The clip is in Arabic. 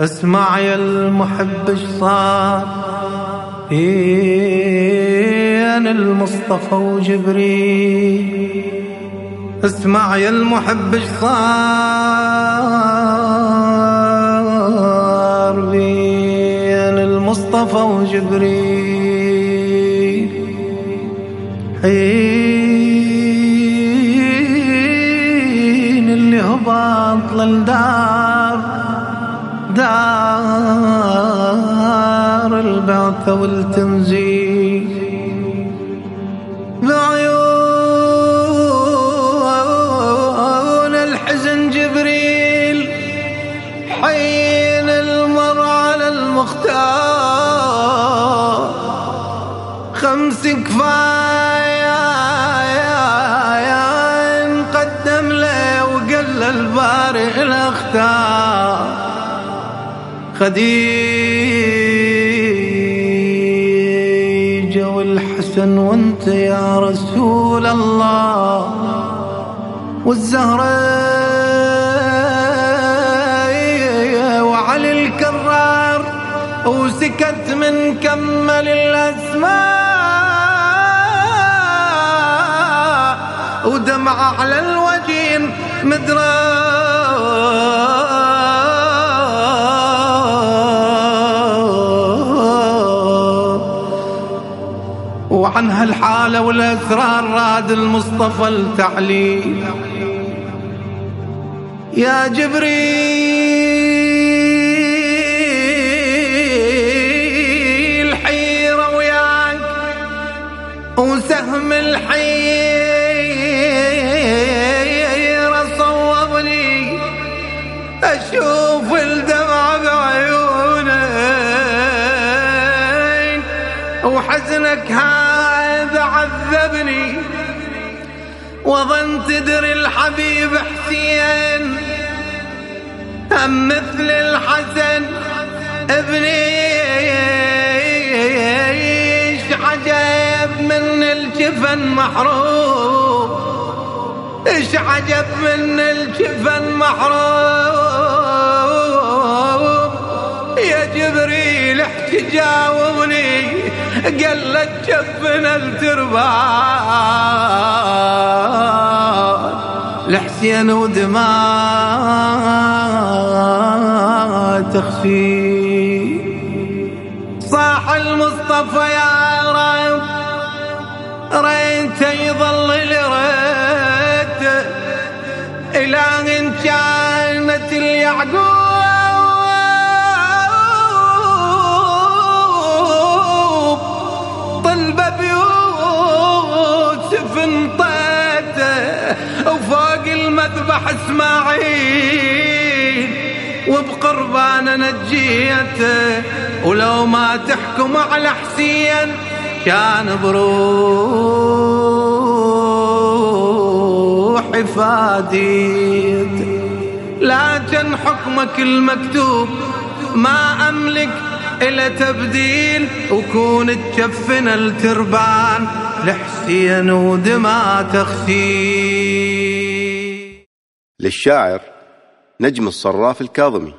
اسمع يا المحب اش صار؟ أنا المصطفى وجبريل. اسمع يا المحب اش صار؟ بين المصطفى وجبريل. حين اللي هبط للدار دار البعث والتنزيل. بعيون الحزن جبريل حين المر على المختار. خمس كفاية نقدم له وقل البارئ الأختار. خديجة والحسن وانت يا رسول الله والزهرة وعلي الكرار وسكت من كمل الأسماء ودمع على الوجين مدرار. وعن هالحالة والأسرار راد المصطفى التعليل. يا جبريل حيرة وياك وسهم الحيرة صوبني. أشوف الدمع بعيونك وحزنك هذا عذبني وظن تدري الحبيب حسين هم مثل الحسن ابني عجب من الجفن محروم إيش عجب من الجفن محروم جبريل احكي جاوبني قال لك جفنا التربان لحسين ودماء تخفي صاح المصطفى يا رب ريت يظل لريت. إله إن كانت اليعقوب. المذبح إسماعيل وبقربان نجيته ولو ما تحكم على حسين كان بروحي فاديت. لكن حكمك المكتوب ما أملك إلى تبديل وكون تشفن التربان لحسين ودما تخفي للشاعر نجم الصراف الكاظمي.